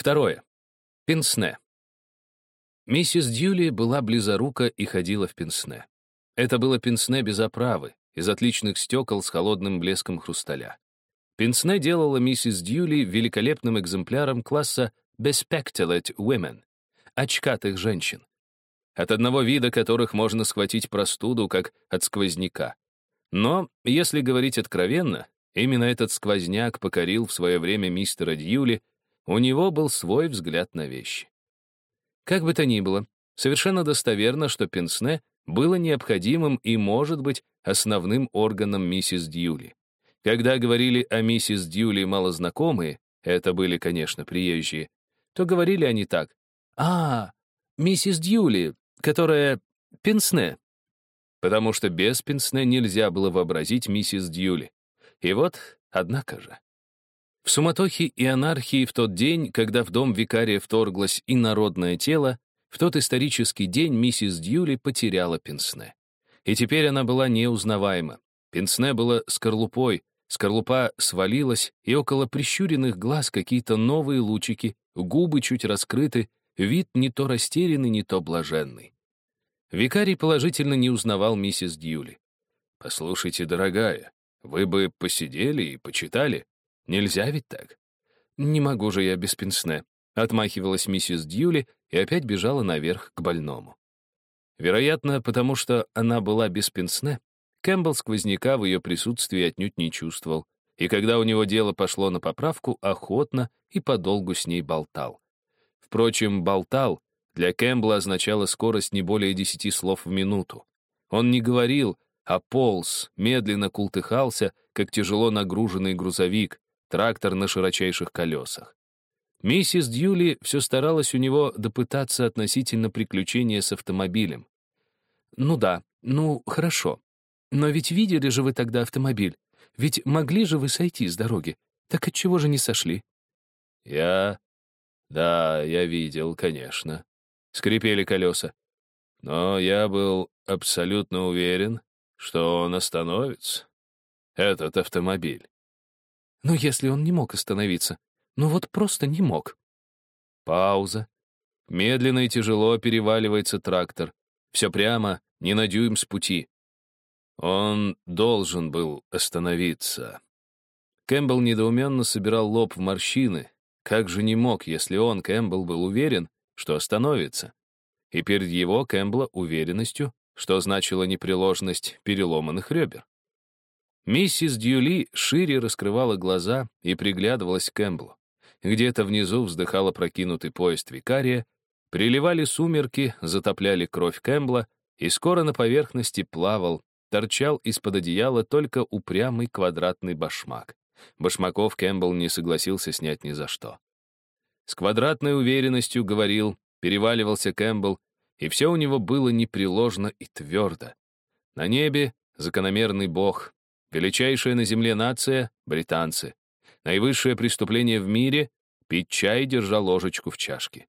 Второе. Пенсне. Миссис Дьюли была близорука и ходила в пенсне. Это было пенсне без оправы, из отличных стекол с холодным блеском хрусталя. Пенсне делала миссис Дьюли великолепным экземпляром класса «bespectacled women» — очкатых женщин, от одного вида которых можно схватить простуду, как от сквозняка. Но, если говорить откровенно, именно этот сквозняк покорил в свое время мистера Дьюли, у него был свой взгляд на вещи. Как бы то ни было, совершенно достоверно, что пенсне было необходимым и, может быть, основным органом миссис Дьюли. Когда говорили о миссис Дьюли малознакомые, это были, конечно, приезжие, то говорили они так. «А, миссис Дьюли, которая пенсне». Потому что без пенсне нельзя было вообразить миссис Дьюли. И вот, однако же. В суматохе и анархии в тот день, когда в дом викария вторглось инородное тело, в тот исторический день миссис Дьюли потеряла пенсне. И теперь она была неузнаваема. Пенсне было скорлупой, скорлупа свалилась, и около прищуренных глаз какие-то новые лучики, губы чуть раскрыты, вид не то растерянный, не то блаженный. Викарий положительно не узнавал миссис Дьюли. «Послушайте, дорогая, вы бы посидели и почитали. Нельзя ведь так?» «Не могу же я без пенсне», — отмахивалась миссис Дьюли и опять бежала наверх к больному. Вероятно, потому что она была без пенсне, Кэмпбелл сквозняка в ее присутствии отнюдь не чувствовал, и когда у него дело пошло на поправку, охотно и подолгу с ней болтал. Впрочем, болтал для Кэмпбелла означало скорость не более десяти слов в минуту. Он не говорил, а полз, медленно култыхался, как тяжело нагруженный грузовик, трактор на широчайших колесах. Миссис Дьюли все старалась у него допытаться относительно приключения с автомобилем. «Ну да, ну хорошо. Но ведь видели же вы тогда автомобиль. Ведь могли же вы сойти с дороги. Так отчего же не сошли?» «Я... Да, я видел, конечно. Скрипели колеса. Но я был абсолютно уверен, что он остановится. Этот автомобиль. Но если он не мог остановиться, ну вот просто не мог. Пауза. Медленно и тяжело переваливается трактор. Все прямо, не на дюйм с пути. Он должен был остановиться. Кэмпбелл недоуменно собирал лоб в морщины. Как же не мог, если он, Кэмпбелл, был уверен, что остановится? И перед его, Кэмпбелла, уверенностью, что значила непреложность переломанных ребер. Миссис Дьюли шире раскрывала глаза и приглядывалась к Кэмпбеллу. Где-то внизу вздыхал опрокинутый поезд викария, приливали сумерки, затопляли кровь Кэмпбелла, и скоро на поверхности плавал, торчал из-под одеяла только упрямый квадратный башмак. Башмаков Кэмпбелл не согласился снять ни за что. С квадратной уверенностью говорил, переваливался Кэмпбелл, и все у него было непреложно и твердо. На небе — закономерный бог, величайшая на земле нация — британцы. Наивысшее преступление в мире — пить чай, держа ложечку в чашке.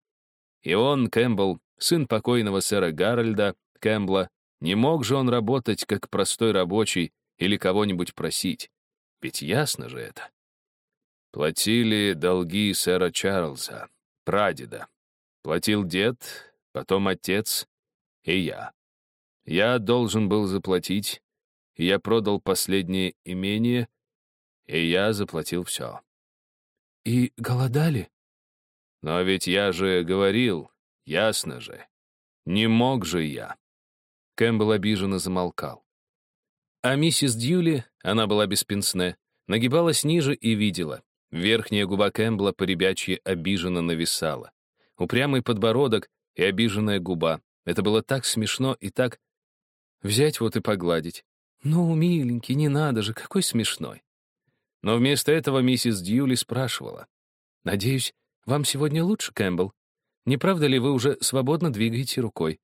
И он, Кэмпбелл, сын покойного сэра Гарольда Кэмпбелла, не мог же он работать как простой рабочий или кого-нибудь просить. Ведь ясно же это. Платили долги сэра Чарльза, прадеда. Платил дед, потом отец и я. Я должен был заплатить, я продал последнее имение, и я заплатил все. И голодали? Но ведь я же говорил, ясно же. Не мог же я. Кэмпбелл обиженно замолкал. А миссис Дьюли, она была без пенсне, нагибалась ниже и видела. Верхняя губа Кэмпбелла поребячьи обиженно нависала. Упрямый подбородок и обиженная губа. Это было так смешно и так... Взять вот и погладить. Ну, миленький, не надо же, какой смешной. Но вместо этого миссис Дьюли спрашивала. «Надеюсь, вам сегодня лучше, Кэмпбелл? Не правда ли вы уже свободно двигаете рукой?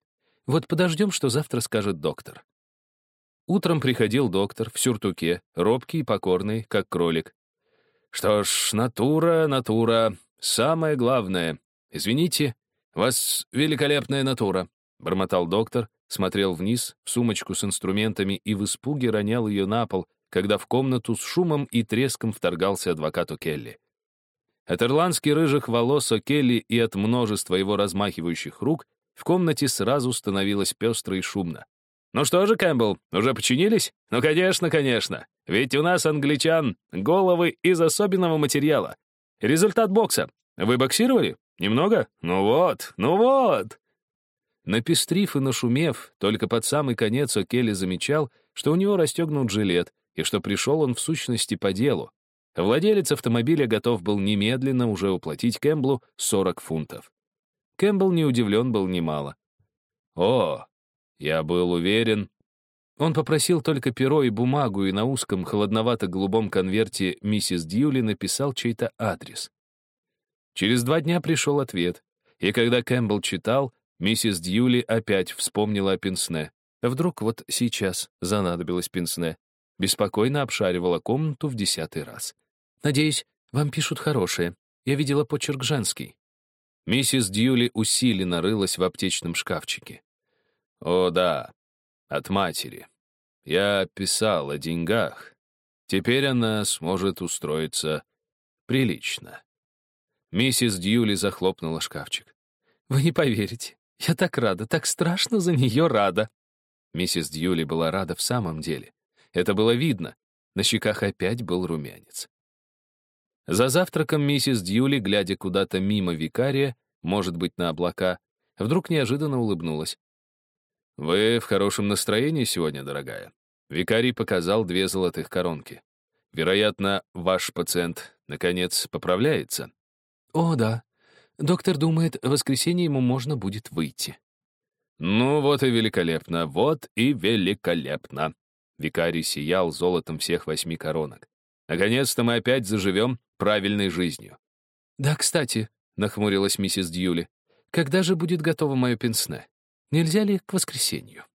Вот подождем, что завтра скажет доктор». Утром приходил доктор в сюртуке, робкий и покорный, как кролик. «Что ж, натура, натура, самое главное. Извините, вас великолепная натура», — бормотал доктор, смотрел вниз в сумочку с инструментами и в испуге ронял ее на пол, когда в комнату с шумом и треском вторгался адвокату Келли. От ирландски рыжих волос О'Келли и от множества его размахивающих рук в комнате сразу становилось пестро и шумно. «Ну что же, Кэмпбелл, уже починились? Ну, конечно, конечно. Ведь у нас, англичан, головы из особенного материала. Результат бокса. Вы боксировали? Немного? Ну вот, ну вот!» Напестрив и нашумев, только под самый конец О'Келли замечал, что у него расстегнут жилет, и что пришел он в сущности по делу. Владелец автомобиля готов был немедленно уже уплатить Кэмпбеллу 40 фунтов. Кэмпбелл не удивлен был немало. «О, я был уверен». Он попросил только перо и бумагу, и на узком, холодновато-голубом конверте миссис Дьюли написал чей-то адрес. Через два дня пришел ответ, и когда Кэмпбелл читал, миссис Дьюли опять вспомнила о Пенсне. Вдруг вот сейчас занадобилось Пенсне. Беспокойно обшаривала комнату в десятый раз. «Надеюсь, вам пишут хорошее. Я видела почерк женский». Миссис Дьюли усиленно рылась в аптечном шкафчике. «О, да, от матери. Я писал о деньгах. Теперь она сможет устроиться прилично». Миссис Дьюли захлопнула шкафчик. «Вы не поверите. Я так рада, так страшно за нее рада». Миссис Дьюли была рада в самом деле. Это было видно. На щеках опять был румянец. За завтраком миссис Дьюли, глядя куда-то мимо викария, может быть, на облака, вдруг неожиданно улыбнулась. «Вы в хорошем настроении сегодня, дорогая?» Викарий показал две золотых коронки. «Вероятно, ваш пациент, наконец, поправляется?» «О, да. Доктор думает, в воскресенье ему можно будет выйти». «Ну, вот и великолепно, вот и великолепно!» Викарий сиял золотом всех восьми коронок. «Наконец-то мы опять заживем правильной жизнью». «Да, кстати», — нахмурилась миссис Дьюли, «когда же будет готово мое пенсне? Нельзя ли к воскресенью?»